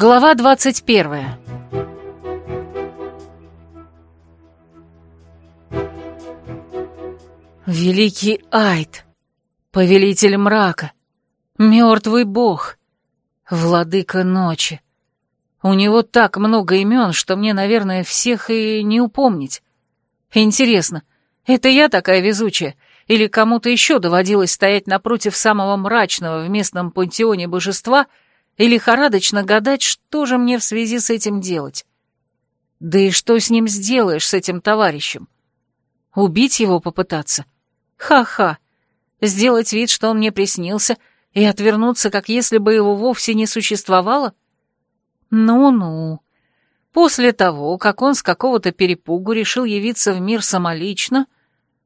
Глава двадцать первая. Великий Айд, повелитель мрака, мертвый бог, владыка ночи. У него так много имен, что мне, наверное, всех и не упомнить. Интересно, это я такая везучая, или кому-то еще доводилось стоять напротив самого мрачного в местном пантеоне божества и лихорадочно гадать, что же мне в связи с этим делать? Да и что с ним сделаешь, с этим товарищем? Убить его попытаться? Ха-ха. Сделать вид, что он мне приснился, и отвернуться, как если бы его вовсе не существовало? Ну-ну. После того, как он с какого-то перепугу решил явиться в мир самолично,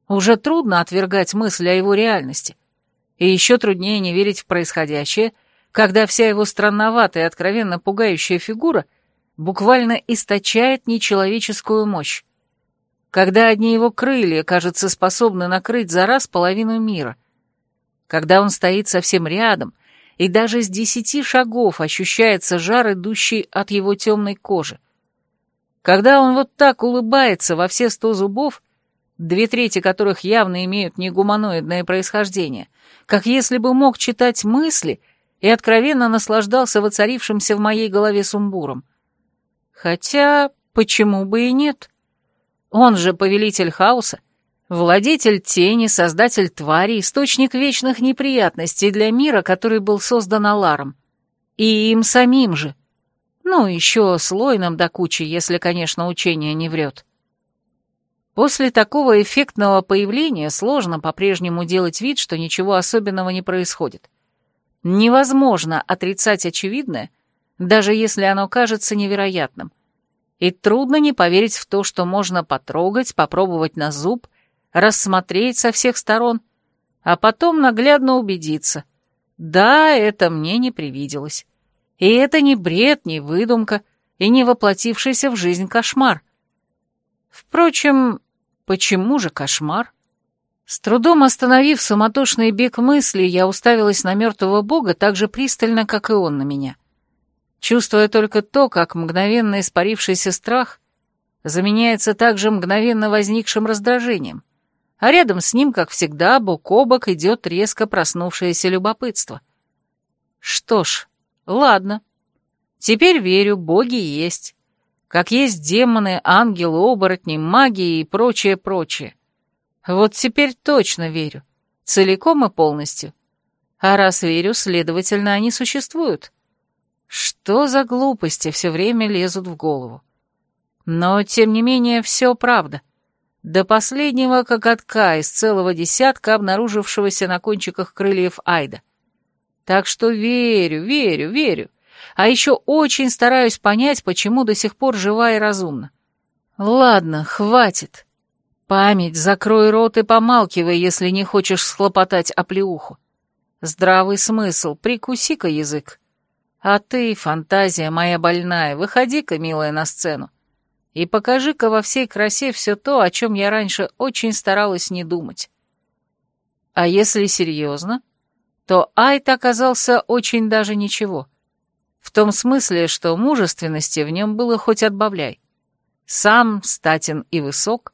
уже трудно отвергать мысль о его реальности. И еще труднее не верить в происходящее, когда вся его странноватая и откровенно пугающая фигура буквально источает нечеловеческую мощь. Когда одни его крылья, кажется, способны накрыть за раз половину мира. Когда он стоит совсем рядом, и даже с десяти шагов ощущается жар, идущий от его темной кожи. Когда он вот так улыбается во все сто зубов, две трети которых явно имеют негуманоидное происхождение, как если бы мог читать мысли и откровенно наслаждался воцарившимся в моей голове сумбуром. Хотя, почему бы и нет? Он же повелитель хаоса, владетель тени, создатель твари, источник вечных неприятностей для мира, который был создан Аларом. И им самим же — ну, еще слойным до кучи, если, конечно, учение не врет. После такого эффектного появления сложно по-прежнему делать вид, что ничего особенного не происходит. Невозможно отрицать очевидное, даже если оно кажется невероятным. И трудно не поверить в то, что можно потрогать, попробовать на зуб, рассмотреть со всех сторон, а потом наглядно убедиться. Да, это мне не привиделось. И это не бред, не выдумка и не воплотившийся в жизнь кошмар. Впрочем, почему же кошмар? С трудом остановив суматошный бег мыслей, я уставилась на мертвого бога так же пристально, как и он на меня. Чувствуя только то, как мгновенно испарившийся страх заменяется также мгновенно возникшим раздражением, а рядом с ним, как всегда, бок о бок идет резко проснувшееся любопытство. Что ж, Ладно. Теперь верю, боги есть. Как есть демоны, ангелы, оборотни, магии и прочее-прочее. Вот теперь точно верю. Целиком и полностью. А раз верю, следовательно, они существуют. Что за глупости все время лезут в голову? Но, тем не менее, все правда. До последнего коготка из целого десятка, обнаружившегося на кончиках крыльев Айда. Так что верю, верю, верю. А еще очень стараюсь понять, почему до сих пор жива и разумна. Ладно, хватит. Память, закрой рот и помалкивай, если не хочешь схлопотать оплеуху. Здравый смысл, прикуси-ка язык. А ты, фантазия моя больная, выходи-ка, милая, на сцену. И покажи-ка во всей красе все то, о чем я раньше очень старалась не думать. А если серьезно, то Айт оказался очень даже ничего. В том смысле, что мужественности в нем было хоть отбавляй. Сам статен и высок,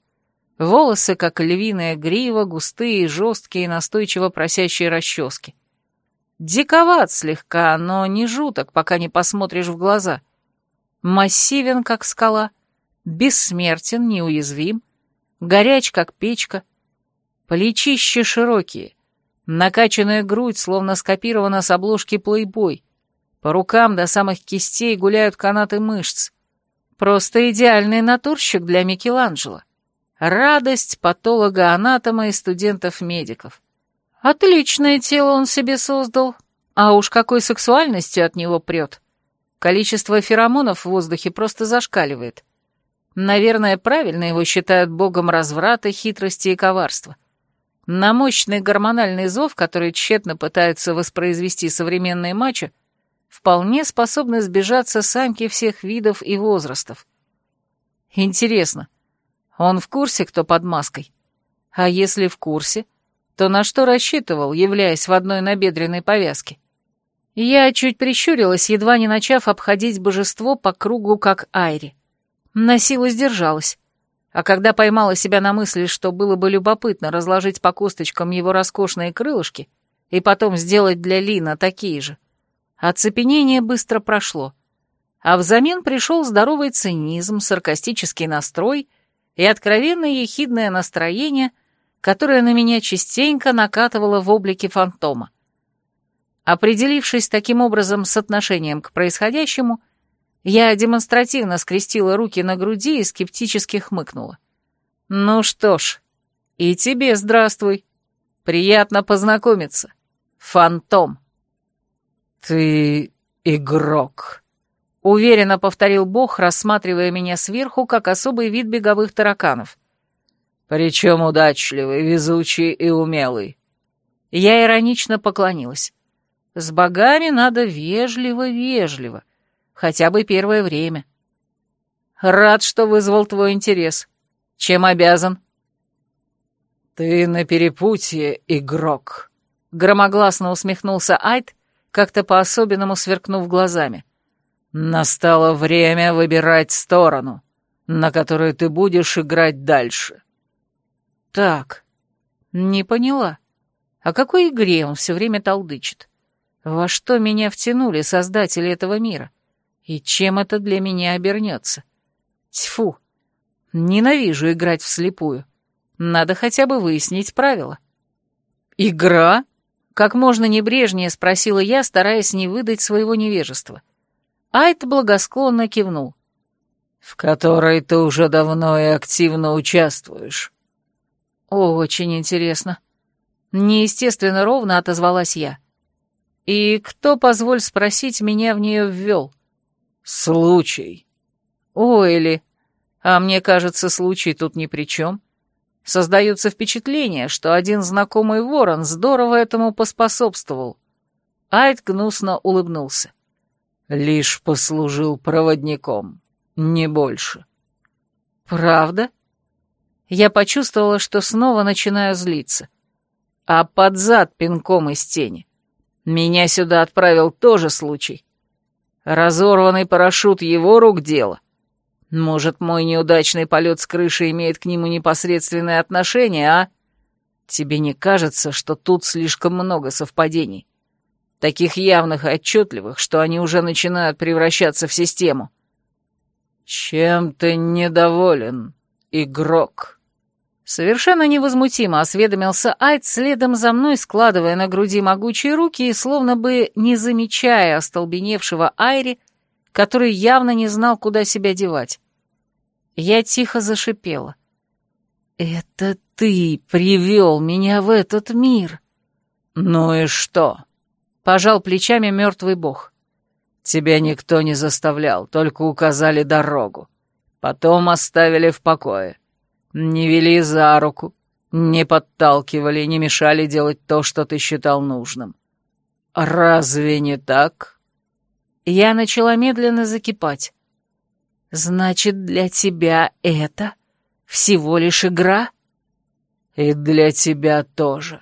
волосы, как львиная грива, густые, жесткие, настойчиво просящие расчески. Диковат слегка, но не жуток, пока не посмотришь в глаза. Массивен, как скала, бессмертен, неуязвим, горяч, как печка, плечища широкие — Накачанная грудь словно скопирована с обложки плейбой. По рукам до самых кистей гуляют канаты мышц. Просто идеальный натурщик для Микеланджело. Радость патолога-анатома и студентов-медиков. Отличное тело он себе создал, а уж какой сексуальностью от него прет. Количество феромонов в воздухе просто зашкаливает. Наверное, правильно его считают богом разврата, хитрости и коварства. На мощный гормональный зов, который тщетно пытаются воспроизвести современные мачо, вполне способны сбежаться самки всех видов и возрастов. Интересно, он в курсе, кто под маской? А если в курсе, то на что рассчитывал, являясь в одной набедренной повязке? Я чуть прищурилась, едва не начав обходить божество по кругу, как Айри. На силу сдержалась. А когда поймала себя на мысли, что было бы любопытно разложить по косточкам его роскошные крылышки и потом сделать для Лина такие же, оцепенение быстро прошло. А взамен пришел здоровый цинизм, саркастический настрой и откровенно ехидное настроение, которое на меня частенько накатывало в облике фантома. Определившись таким образом с отношением к происходящему, я демонстративно скрестила руки на груди и скептически хмыкнула. «Ну что ж, и тебе здравствуй. Приятно познакомиться. Фантом». «Ты игрок», — уверенно повторил Бог, рассматривая меня сверху, как особый вид беговых тараканов. «Причем удачливый, везучий и умелый». Я иронично поклонилась. «С богами надо вежливо-вежливо, хотя бы первое время. Рад, что вызвал твой интерес. Чем обязан? Ты на перепутье, игрок. Громогласно усмехнулся Айд, как-то по-особенному сверкнув глазами. Настало время выбирать сторону, на которой ты будешь играть дальше. Так, не поняла. О какой игре он все время толдычит? Во что меня втянули создатели этого мира? — и чем это для меня обернется? Тьфу! Ненавижу играть вслепую. Надо хотя бы выяснить правила. «Игра?» — как можно небрежнее спросила я, стараясь не выдать своего невежества. Айт благосклонно кивнул. «В которой ты уже давно и активно участвуешь». «Очень интересно». Неестественно ровно отозвалась я. «И кто, позволь спросить, меня в нее ввел?» «Случай». «Ойли. А мне кажется, случай тут ни при чем. Создается впечатление, что один знакомый ворон здорово этому поспособствовал». Айд гнусно улыбнулся. «Лишь послужил проводником, не больше». «Правда?» Я почувствовала, что снова начинаю злиться. А под зад пинком из тени. Меня сюда отправил тоже случай. Разорванный парашют его рук дело. Может, мой неудачный полет с крыши имеет к нему непосредственное отношение, а? Тебе не кажется, что тут слишком много совпадений? Таких явных и отчетливых, что они уже начинают превращаться в систему. Чем ты недоволен, игрок? Совершенно невозмутимо осведомился Айд следом за мной, складывая на груди могучие руки и словно бы не замечая остолбеневшего Айри, который явно не знал, куда себя девать. Я тихо зашипела. «Это ты привел меня в этот мир!» «Ну и что?» — пожал плечами мертвый бог. «Тебя никто не заставлял, только указали дорогу. Потом оставили в покое. Не вели за руку, не подталкивали, не мешали делать то, что ты считал нужным. Разве не так? Я начала медленно закипать. Значит, для тебя это всего лишь игра? И для тебя тоже.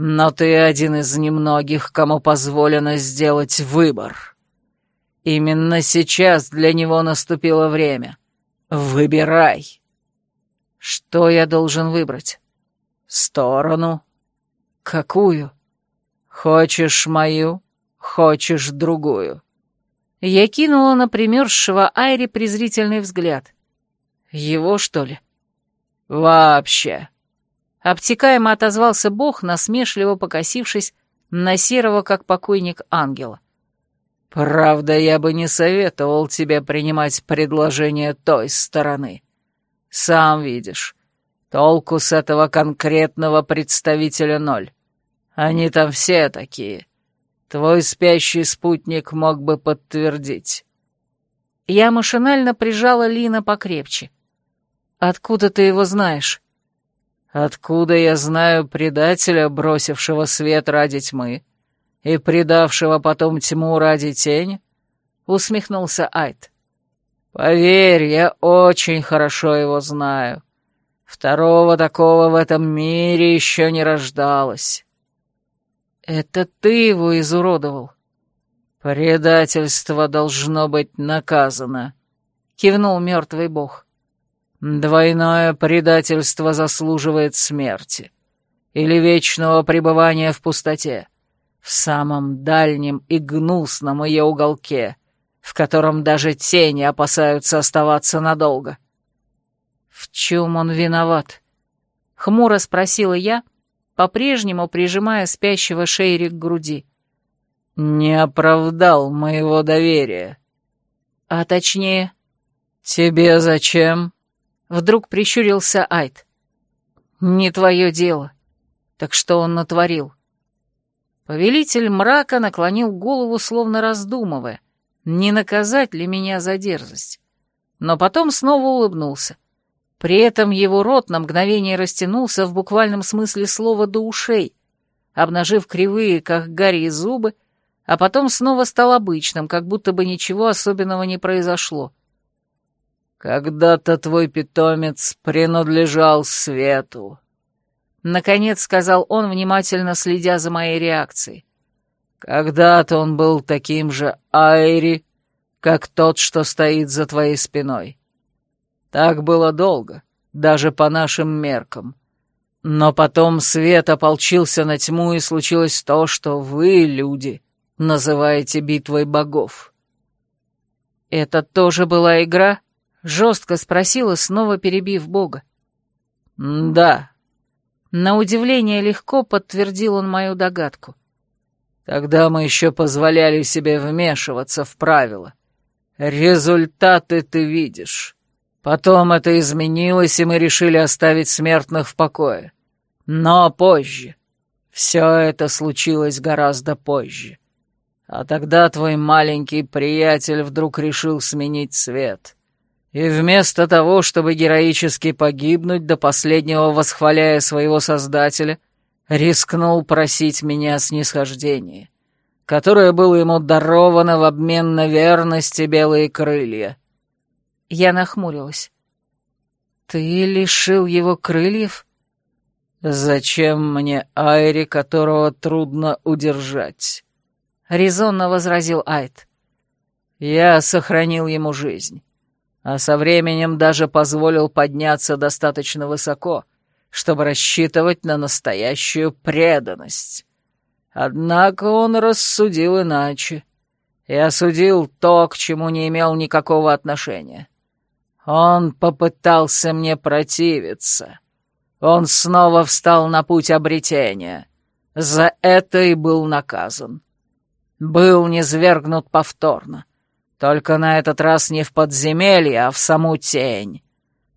Но ты один из немногих, кому позволено сделать выбор. Именно сейчас для него наступило время. Выбирай. Что я должен выбрать? Сторону. Какую? Хочешь мою, хочешь другую. Я кинула на примерзшего Айри презрительный взгляд. Его, что ли? Вообще. Обтекаемо отозвался бог, насмешливо покосившись на серого, как покойник, ангела. «Правда, я бы не советовал тебе принимать предложение той стороны. Сам видишь, толку с этого конкретного представителя ноль. Они там все такие. Твой спящий спутник мог бы подтвердить. Я машинально прижала Лина покрепче. Откуда ты его знаешь? Откуда я знаю предателя, бросившего свет ради тьмы и предавшего потом тьму ради тени? Усмехнулся Айт. Поверь, я очень хорошо его знаю. Второго такого в этом мире еще не рождалось. Это ты его изуродовал. «Предательство должно быть наказано», — кивнул мертвый бог. «Двойное предательство заслуживает смерти или вечного пребывания в пустоте, в самом дальнем и гнусном ее уголке, в котором даже тени опасаются оставаться надолго». «В чем он виноват?» — хмуро спросила я, по-прежнему прижимая спящего Шейри к груди. «Не оправдал моего доверия». «А точнее...» «Тебе зачем?» — вдруг прищурился Айд. «Не твое дело. Так что он натворил?» Повелитель мрака наклонил голову, словно раздумывая, не наказать ли меня за дерзость. Но потом снова улыбнулся. При этом его рот на мгновение растянулся в буквальном смысле слова до ушей, обнажив кривые, как гарри, зубы, а потом снова стал обычным, как будто бы ничего особенного не произошло. «Когда-то твой питомец принадлежал свету», — наконец сказал он, внимательно следя за моей реакцией. «Когда-то он был таким же Айри, как тот, что стоит за твоей спиной. Так было долго, даже по нашим меркам. Но потом свет ополчился на тьму, и случилось то, что вы, люди, называете битвой богов. «Это тоже была игра?» — жестко спросила, снова перебив бога. «Да». На удивление легко подтвердил он мою догадку. «Тогда мы еще позволяли себе вмешиваться в правила. Результаты ты видишь. Потом это изменилось, и мы решили оставить смертных в покое. Но позже. Все это случилось гораздо позже. А тогда твой маленький приятель вдруг решил сменить цвет. И вместо того, чтобы героически погибнуть, до последнего восхваляя своего Создателя, рискнул просить меня о снисхождении, которое было ему даровано в обмен на верность и белые крылья. Я нахмурилась. «Ты лишил его крыльев?» «Зачем мне Айри, которого трудно удержать?» — резонно возразил Айт. «Я сохранил ему жизнь, а со временем даже позволил подняться достаточно высоко, чтобы рассчитывать на настоящую преданность. Однако он рассудил иначе и осудил то, к чему не имел никакого отношения. Он попытался мне противиться. Он снова встал на путь обретения. За это и был наказан. Был низвергнут повторно. Только на этот раз не в подземелье, а в саму тень.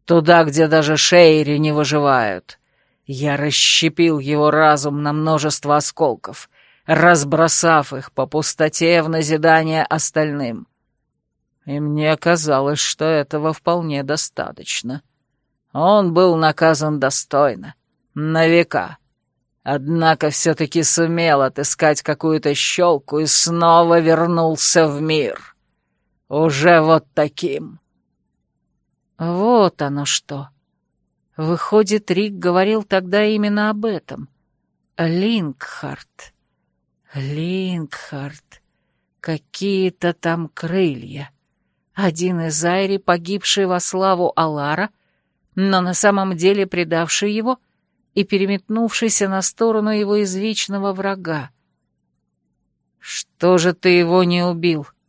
Туда, где даже шейри не выживают. Я расщепил его разум на множество осколков, разбросав их по пустоте в назидание остальным и мне казалось, что этого вполне достаточно. Он был наказан достойно, на века. Однако все-таки сумел отыскать какую-то щелку и снова вернулся в мир. Уже вот таким. Вот оно что. Выходит, Рик говорил тогда именно об этом. Лингхарт. Лингхарт. Какие-то там крылья. Один из Айри, погибший во славу Алара, но на самом деле предавший его и переметнувшийся на сторону его извечного врага. «Что же ты его не убил?» —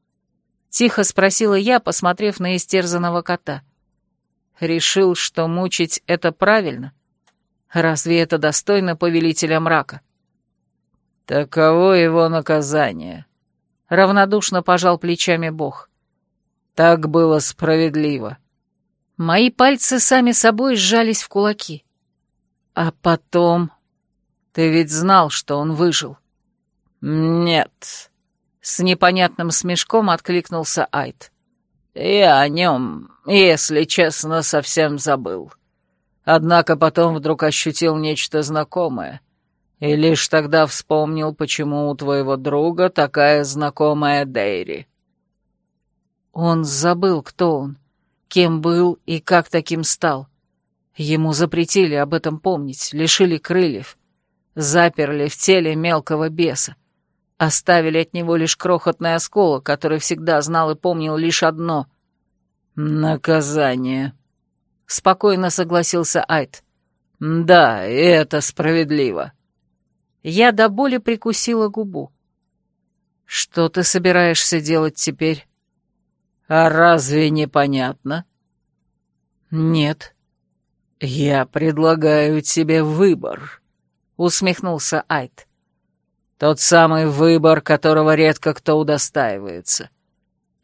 тихо спросила я, посмотрев на истерзанного кота. «Решил, что мучить — это правильно? Разве это достойно повелителя мрака?» «Таково его наказание», — равнодушно пожал плечами бог. Так было справедливо. Мои пальцы сами собой сжались в кулаки. А потом... Ты ведь знал, что он выжил. Нет. С непонятным смешком откликнулся Айд. Я о нем, если честно, совсем забыл. Однако потом вдруг ощутил нечто знакомое. И лишь тогда вспомнил, почему у твоего друга такая знакомая Дейри. Он забыл, кто он, кем был и как таким стал. Ему запретили об этом помнить, лишили крыльев, заперли в теле мелкого беса. Оставили от него лишь крохотный осколок, который всегда знал и помнил лишь одно — наказание. Спокойно согласился Айт. Да, это справедливо. Я до боли прикусила губу. Что ты собираешься делать теперь? А разве непонятно? Нет. Я предлагаю тебе выбор, усмехнулся Айт. Тот самый выбор, которого редко кто удостаивается.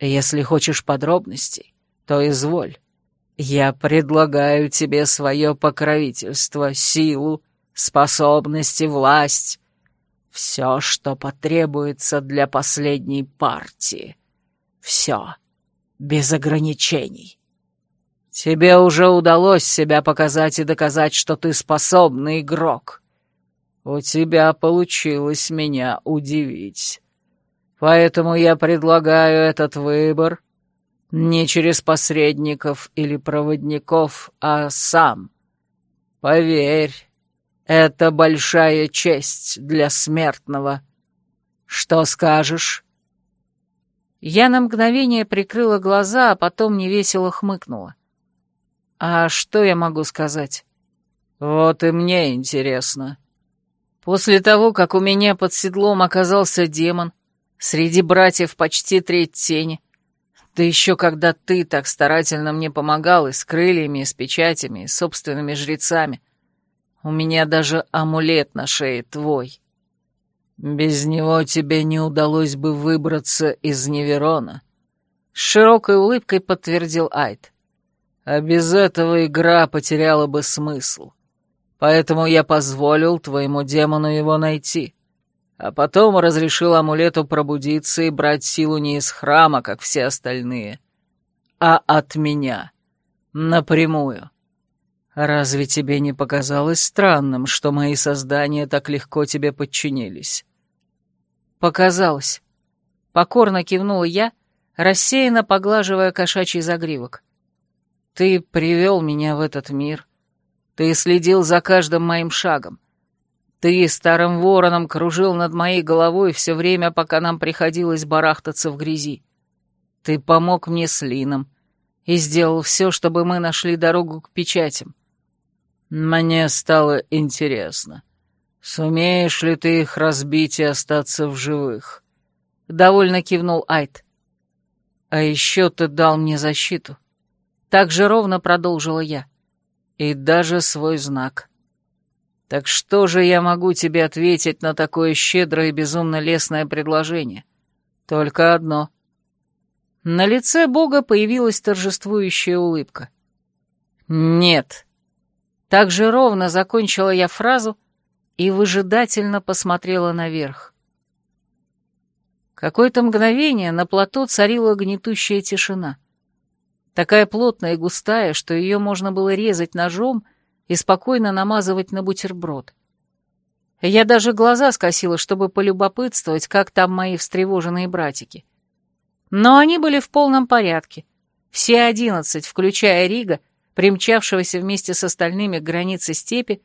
Если хочешь подробностей, то изволь. Я предлагаю тебе свое покровительство, силу, способности, власть. Все, что потребуется для последней партии. Все. Без ограничений. Тебе уже удалось себя показать и доказать, что ты способный игрок. У тебя получилось меня удивить. Поэтому я предлагаю этот выбор не через посредников или проводников, а сам. Поверь, это большая честь для смертного. Что скажешь?» Я на мгновение прикрыла глаза, а потом невесело хмыкнула. «А что я могу сказать?» «Вот и мне интересно. После того, как у меня под седлом оказался демон, среди братьев почти треть тени, да еще когда ты так старательно мне помогал и с крыльями, и с печатями, и с собственными жрецами. У меня даже амулет на шее твой. Без него тебе не удалось бы выбраться из Неверона. С широкой улыбкой подтвердил Айд. А без этого игра потеряла бы смысл. Поэтому я позволил твоему демону его найти а потом разрешил амулету пробудиться и брать силу не из храма, как все остальные, а от меня, напрямую. Разве тебе не показалось странным, что мои создания так легко тебе подчинились? Показалось. Покорно кивнула я, рассеянно поглаживая кошачий загривок. Ты привел меня в этот мир. Ты следил за каждым моим шагом. Ты старым вороном кружил над моей головой все время, пока нам приходилось барахтаться в грязи. Ты помог мне с Лином и сделал все, чтобы мы нашли дорогу к печатям. Мне стало интересно, сумеешь ли ты их разбить и остаться в живых? Довольно кивнул Айт. А еще ты дал мне защиту. Так же ровно продолжила я. И даже свой знак. Так что же я могу тебе ответить на такое щедрое и безумно лестное предложение? Только одно. На лице Бога появилась торжествующая улыбка. «Нет». Так же ровно закончила я фразу и выжидательно посмотрела наверх. Какое-то мгновение на плато царила гнетущая тишина. Такая плотная и густая, что ее можно было резать ножом — и спокойно намазывать на бутерброд. Я даже глаза скосила, чтобы полюбопытствовать, как там мои встревоженные братики. Но они были в полном порядке. Все одиннадцать, включая Рига, примчавшегося вместе с остальными к границе степи,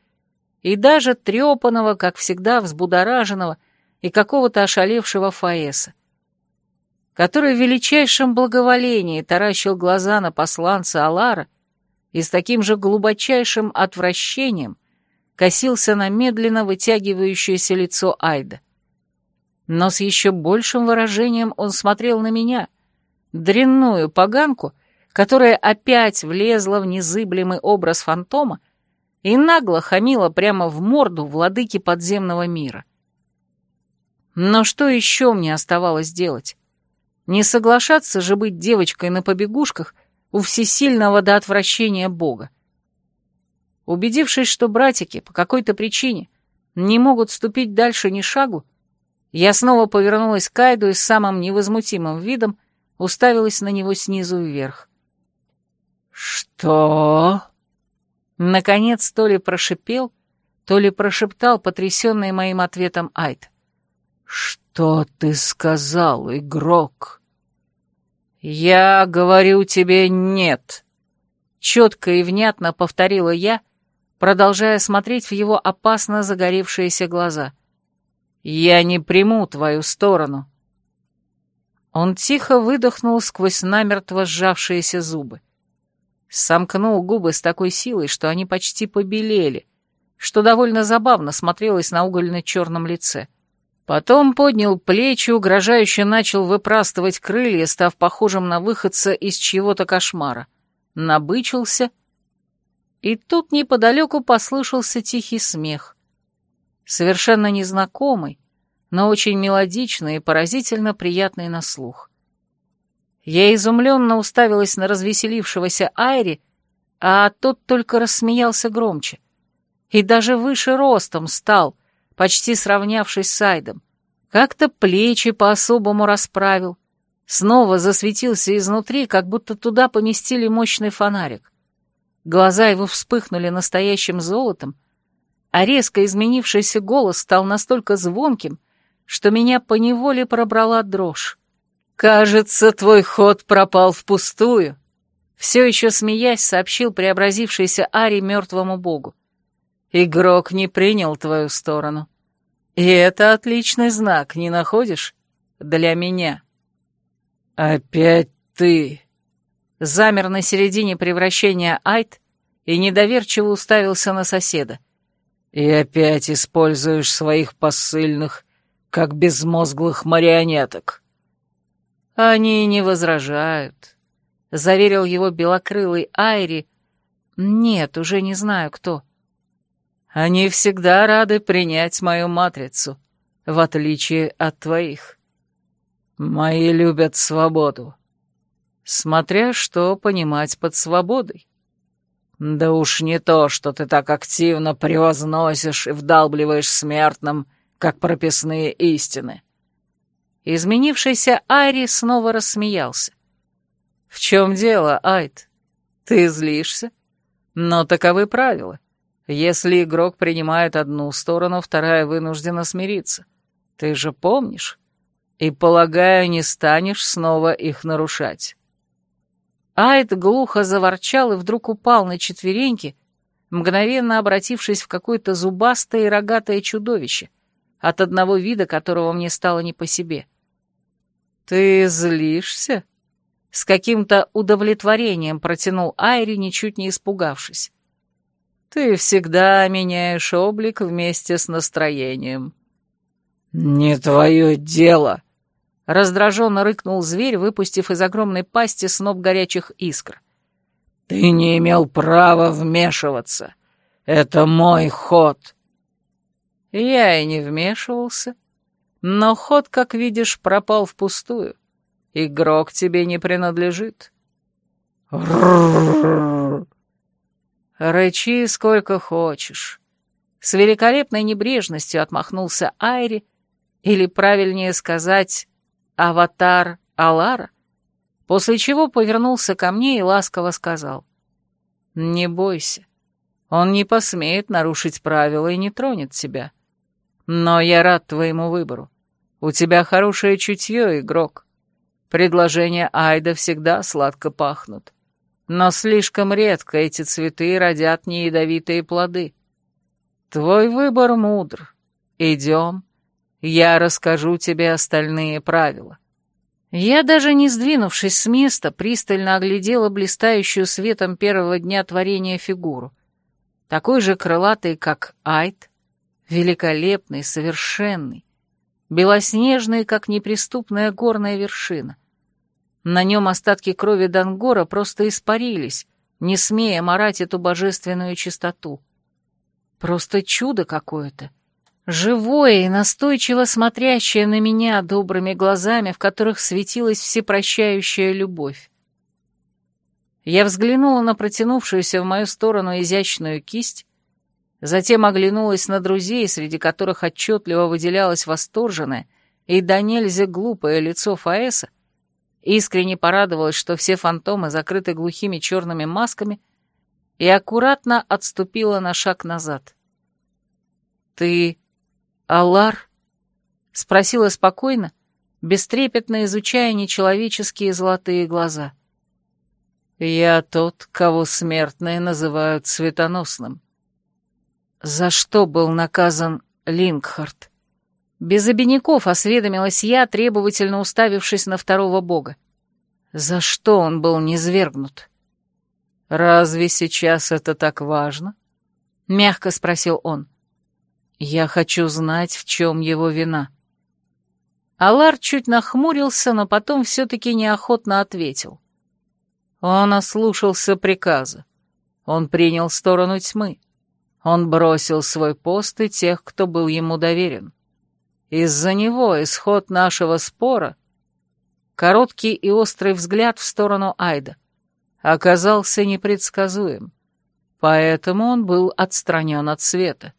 и даже трепанного, как всегда, взбудораженного и какого-то ошалевшего Фаэса, который в величайшем благоволении таращил глаза на посланца Алара и с таким же глубочайшим отвращением косился на медленно вытягивающееся лицо Айда. Но с еще большим выражением он смотрел на меня, дрянную поганку, которая опять влезла в незыблемый образ фантома и нагло хамила прямо в морду владыки подземного мира. Но что еще мне оставалось делать? Не соглашаться же быть девочкой на побегушках у всесильного до отвращения Бога. Убедившись, что братики по какой-то причине не могут ступить дальше ни шагу, я снова повернулась к Айду и с самым невозмутимым видом уставилась на него снизу вверх. «Что?» Наконец, то ли прошипел, то ли прошептал потрясенный моим ответом Айд. «Что ты сказал, игрок?» «Я говорю тебе нет», — четко и внятно повторила я, продолжая смотреть в его опасно загоревшиеся глаза. Я не приму твою сторону». Он тихо выдохнул сквозь намертво сжавшиеся зубы. Сомкнул губы с такой силой, что они почти побелели, что довольно забавно смотрелось на угольно-черном лице. Потом поднял плечи, угрожающе начал выпрастывать крылья, став похожим на выходца из чьего-то кошмара. Набычился, и тут неподалеку послышался тихий смех. Совершенно незнакомый, но очень мелодичный и поразительно приятный на слух. Я изумленно уставилась на развеселившегося Айри, а тот только рассмеялся громче. И даже выше ростом стал, почти сравнявшись с Айдом. Как-то плечи по-особому расправил. Снова засветился изнутри, как будто туда поместили мощный фонарик. Глаза его вспыхнули настоящим золотом, а резко изменившийся голос стал настолько звонким, что меня поневоле пробрала дрожь. «Кажется, твой ход пропал впустую», — все еще смеясь сообщил преобразившийся Ари мертвому богу. «Игрок не принял твою сторону. И это отличный знак, не находишь? Для меня». «Опять ты!» Замер на середине превращения Айт и недоверчиво уставился на соседа. «И опять используешь своих посыльных, как безмозглых марионеток». «Они не возражают», — заверил его белокрылый Айри. «Нет, уже не знаю, кто». «Они всегда рады принять мою матрицу, в отличие от твоих». «Мои любят свободу», смотря что понимать под свободой. Да уж не то, что ты так активно превозносишь и вдалбливаешь смертным, как прописные истины. Изменившийся Айри снова рассмеялся. «В чем дело, Айд? Ты злишься? Но таковы правила. Если игрок принимает одну сторону, вторая вынуждена смириться. Ты же помнишь? И, полагаю, не станешь снова их нарушать». Айд глухо заворчал и вдруг упал на четвереньки, мгновенно обратившись в какое-то зубастое и рогатое чудовище, от одного вида которого мне стало не по себе. «Ты злишься?» С каким-то удовлетворением протянул Айри, ничуть не испугавшись. «Ты всегда меняешь облик вместе с настроением». «Не твое дело!» Раздраженно рыкнул зверь, выпустив из огромной пасти сноп горячих искр. «Ты не имел права вмешиваться. Это мой ход». Я и не вмешивался. Но ход, как видишь, пропал впустую. Игрок тебе не принадлежит. Рычи сколько хочешь. С великолепной небрежностью отмахнулся Айри, или, правильнее сказать, аватар Алара, после чего повернулся ко мне и ласково сказал. «Не бойся, он не посмеет нарушить правила и не тронет тебя. Но я рад твоему выбору. У тебя хорошее чутье, игрок. Предложения Айда всегда сладко пахнут. Но слишком редко эти цветы родят неядовитые плоды. Твой выбор мудр. Идем, я расскажу тебе остальные правила». Я, даже не сдвинувшись с места, пристально оглядела блистающую светом первого дня творения фигуру. Такой же крылатый, как Айт, великолепный, совершенный, белоснежный, как неприступная горная вершина. На нем остатки крови Дангора просто испарились, не смея морать эту божественную чистоту. Просто чудо какое-то — живое и настойчиво смотрящее на меня добрыми глазами, в которых светилась всепрощающая любовь. Я взглянула на протянувшуюся в мою сторону изящную кисть, затем оглянулась на друзей, среди которых отчетливо выделялось восторженное и до нельзя глупое лицо Фаэса, искренне порадовалась, что все фантомы закрыты глухими черными масками, и аккуратно отступила на шаг назад. «Ты «Алар?» — спросила спокойно, бестрепетно изучая нечеловеческие золотые глаза. «Я тот, кого смертные называют светоносным». «За что был наказан Лингхард?» Без обиняков осведомилась я, требовательно уставившись на второго бога. За что он был низвергнут? «Разве сейчас это так важно?» — мягко спросил он. «Я хочу знать, в чем его вина». Алар чуть нахмурился, но потом все-таки неохотно ответил. Он ослушался приказа. Он принял сторону тьмы. Он бросил свой пост и тех, кто был ему доверен. Из-за него исход нашего спора, короткий и острый взгляд в сторону Айда, оказался непредсказуем, поэтому он был отстранен от света.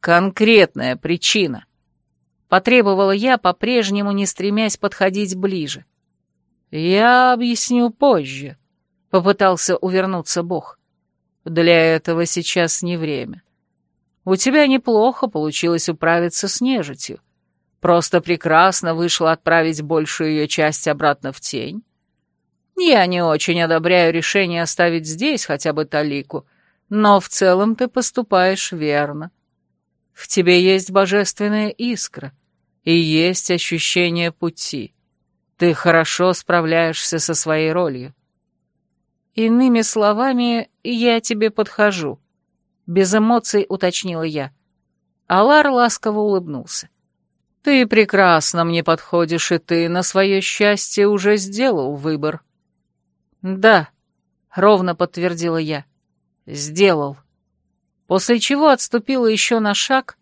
Конкретная причина. Потребовала я, по-прежнему не стремясь подходить ближе. «Я объясню позже», — попытался увернуться Бог. «Для этого сейчас не время. У тебя неплохо получилось управиться с нежитью. Просто прекрасно вышло отправить большую ее часть обратно в тень. Я не очень одобряю решение оставить здесь хотя бы талику, но в целом ты поступаешь верно. В тебе есть божественная искра и есть ощущение пути. Ты хорошо справляешься со своей ролью. Иными словами, я тебе подхожу. Без эмоций уточнила я. Алар ласково улыбнулся. «Ты прекрасно мне подходишь, и ты на свое счастье уже сделал выбор». «Да», — ровно подтвердила я, — «сделал». После чего отступила еще на шаг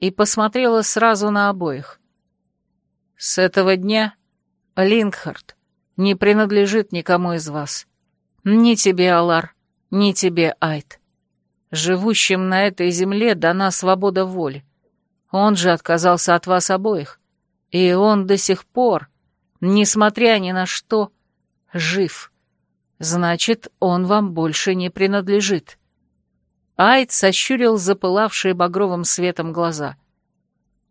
и посмотрела сразу на обоих. «С этого дня Лингхард не принадлежит никому из вас. Ни тебе, Алар, ни тебе, Айт. Живущим на этой земле дана свобода воли. Он же отказался от вас обоих. И он до сих пор, несмотря ни на что, жив. Значит, он вам больше не принадлежит. Айд сощурил запылавшие багровым светом глаза.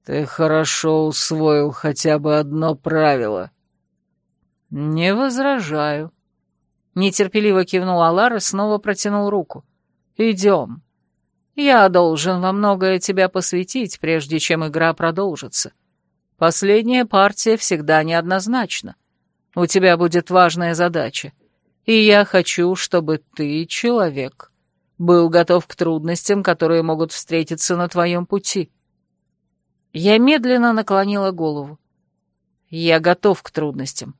«Ты хорошо усвоил хотя бы одно правило». «Не возражаю». Нетерпеливо кивнул Алар и снова протянул руку. «Идем. Я должен во многое тебя посвятить, прежде чем игра продолжится. Последняя партия всегда неоднозначна. У тебя будет важная задача, и я хочу, чтобы ты, человек, был готов к трудностям, которые могут встретиться на твоем пути». Я медленно наклонила голову. «Я готов к трудностям,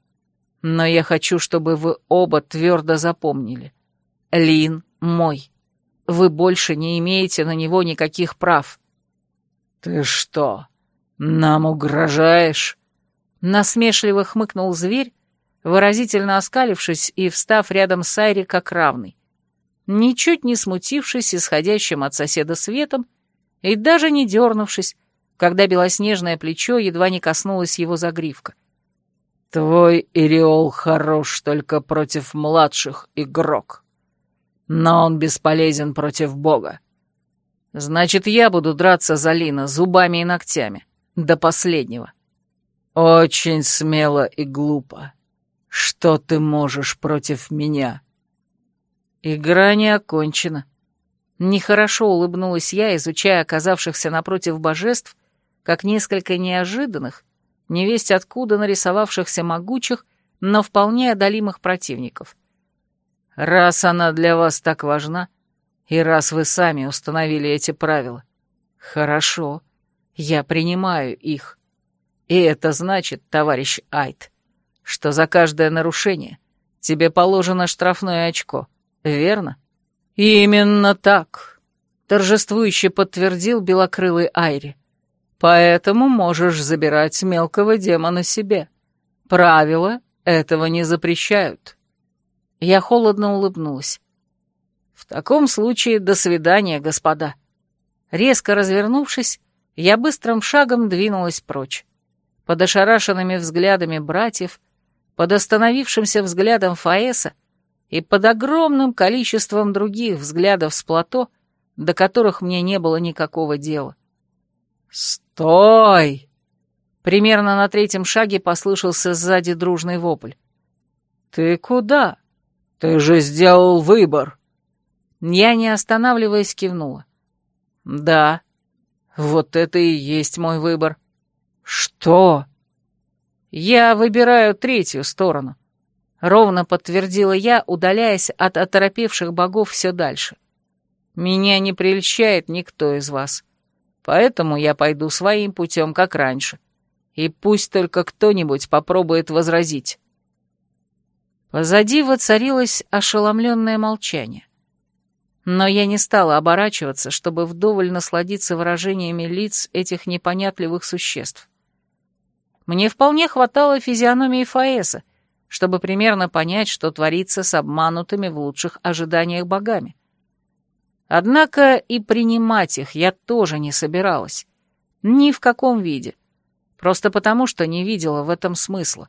но я хочу, чтобы вы оба твердо запомнили. Лин мой». Вы больше не имеете на него никаких прав». «Ты что, нам угрожаешь?» Насмешливо хмыкнул зверь, выразительно оскалившись и встав рядом с Айри как равный, ничуть не смутившись исходящим от соседа светом и даже не дернувшись, когда белоснежное плечо едва не коснулось его загривка. «Твой Иреол хорош только против младших игрок». Но он бесполезен против Бога. Значит, я буду драться за Лина зубами и ногтями. До последнего. Очень смело и глупо. Что ты можешь против меня? Игра не окончена. Нехорошо улыбнулась я, изучая оказавшихся напротив божеств, как несколько неожиданных, невесть откуда нарисовавшихся могучих, но вполне одолимых противников — Раз она для вас так важна, и раз вы сами установили эти правила, хорошо, я принимаю их. И это значит, товарищ Айт, что за каждое нарушение тебе положено штрафное очко, верно? Именно так, торжествующе подтвердил белокрылый Айри. Поэтому можешь забирать мелкого демона себе. Правила этого не запрещают. Я холодно улыбнулась. «В таком случае до свидания, господа». Резко развернувшись, я быстрым шагом двинулась прочь. Под ошарашенными взглядами братьев, под остановившимся взглядом Фаэса и под огромным количеством других взглядов с плато, до которых мне не было никакого дела. «Стой!» Примерно на третьем шаге послышался сзади дружный вопль. «Ты куда?» «Ты же сделал выбор!» Я, не останавливаясь, кивнула. «Да, вот это и есть мой выбор», «Что?» «Я выбираю третью сторону», — ровно подтвердила я, удаляясь от оторопевших богов все дальше. «Меня не прельщает никто из вас, поэтому я пойду своим путем, как раньше, и пусть только кто-нибудь попробует возразить». Позади воцарилось ошеломленное молчание. Но я не стала оборачиваться, чтобы вдоволь насладиться выражениями лиц этих непонятливых существ. Мне вполне хватало физиономии Фаэса, чтобы примерно понять, что творится с обманутыми в лучших ожиданиях богами. Однако и принимать их я тоже не собиралась. Ни в каком виде. Просто потому, что не видела в этом смысла.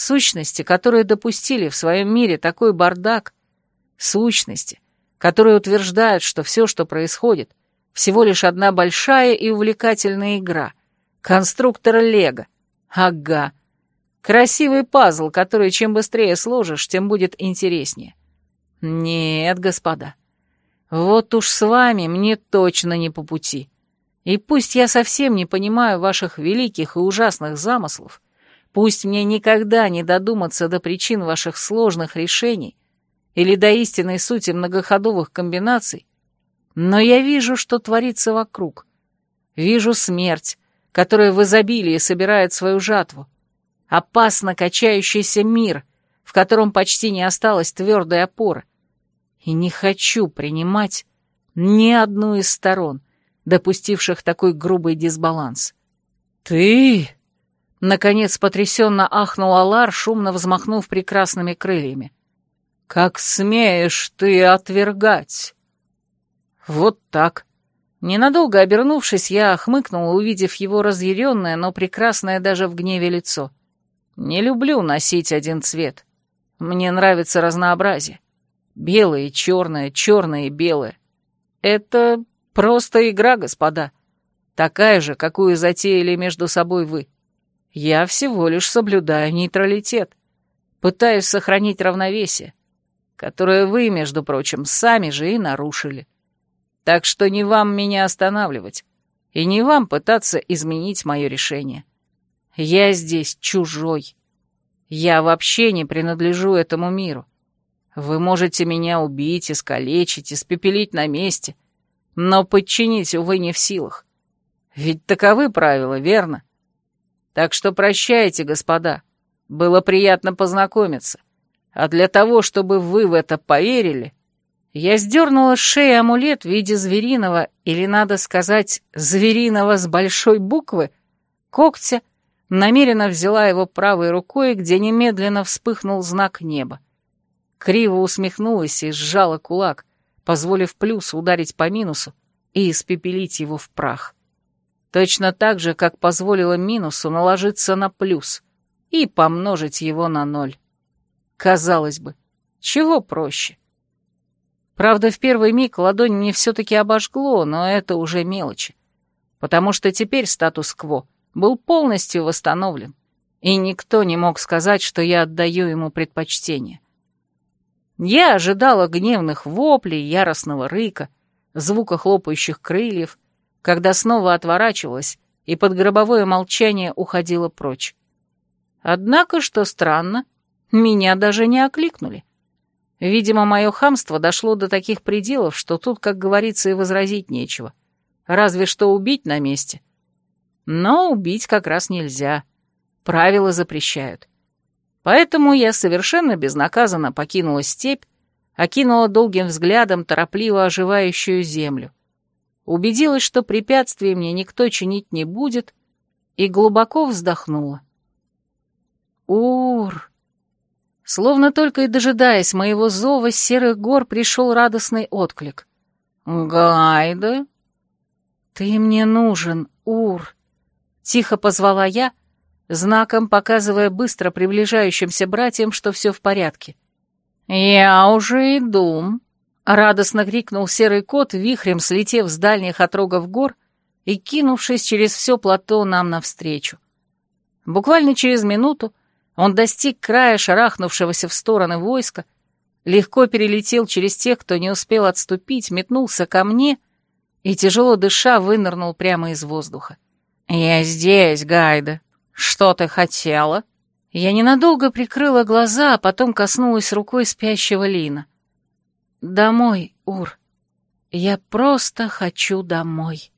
Сущности, которые допустили в своем мире такой бардак, сущности, которые утверждают, что все, что происходит, всего лишь одна большая и увлекательная игра, конструктор Лего — Ага. Красивый пазл, который чем быстрее сложишь, тем будет интереснее. Нет, господа. Вот уж с вами мне точно не по пути. И пусть я совсем не понимаю ваших великих и ужасных замыслов, пусть мне никогда не додуматься до причин ваших сложных решений или до истинной сути многоходовых комбинаций, но я вижу, что творится вокруг. Вижу смерть, которая в изобилии собирает свою жатву. Опасно качающийся мир, в котором почти не осталось твердой опоры. И не хочу принимать ни одну из сторон, допустивших такой грубый дисбаланс. «Ты...» — наконец потрясенно ахнул Алар, шумно взмахнув прекрасными крыльями. «Как смеешь ты отвергать?» «Вот так», Ненадолго обернувшись, я хмыкнула, увидев его разъяренное, но прекрасное даже в гневе лицо. Не люблю носить один цвет. Мне нравится разнообразие. Белое и черное, черное и белое. Это просто игра, господа. Такая же, какую затеяли между собой вы. Я всего лишь соблюдаю нейтралитет. Пытаюсь сохранить равновесие, которое вы, между прочим, сами же и нарушили. Так что не вам меня останавливать, и не вам пытаться изменить мое решение. Я здесь чужой. Я вообще не принадлежу этому миру. Вы можете меня убить, искалечить, испепелить на месте, но подчинить, увы, не в силах. Ведь таковы правила, верно? Так что прощайте, господа. Было приятно познакомиться. А для того, чтобы вы в это поверили, я сдернула с шеи амулет в виде звериного, или, надо сказать, звериного с большой буквы, когтя, намеренно взяла его правой рукой, где немедленно вспыхнул знак неба. Криво усмехнулась и сжала кулак, позволив плюсу ударить по минусу и испепелить его в прах. Точно так же, как позволила минусу наложиться на плюс и помножить его на ноль. Казалось бы, чего проще? Правда, в первый миг ладонь мне все-таки обожгло, но это уже мелочи. Потому что теперь статус-кво был полностью восстановлен, и никто не мог сказать, что я отдаю ему предпочтение. Я ожидала гневных воплей, яростного рыка, звука хлопающих крыльев, когда снова отворачивалась и под гробовое молчание уходила прочь. Однако, что странно, меня даже не окликнули. Видимо, мое хамство дошло до таких пределов, что тут, как говорится, и возразить нечего. Разве что убить на месте. Но убить как раз нельзя. Правила запрещают. Поэтому я совершенно безнаказанно покинула степь, окинула долгим взглядом торопливо оживающую землю. Убедилась, что препятствий мне никто чинить не будет, и глубоко вздохнула. «Ур!» Словно только и дожидаясь моего зова, с серых гор пришел радостный отклик. «Гайда?» «Ты мне нужен, Ур!» — тихо позвала я, знаком показывая быстро приближающимся братьям, что все в порядке. «Я уже иду!» — радостно крикнул серый кот, вихрем слетев с дальних отрогов гор и кинувшись через все плато нам навстречу. Буквально через минуту он достиг края шарахнувшегося в стороны войска, легко перелетел через тех, кто не успел отступить, метнулся ко мне и, тяжело дыша, вынырнул прямо из воздуха. «Я здесь, Гайда. Что ты хотела?» Я ненадолго прикрыла глаза, а потом коснулась рукой спящего Лина. «Домой, Ур. Я просто хочу домой».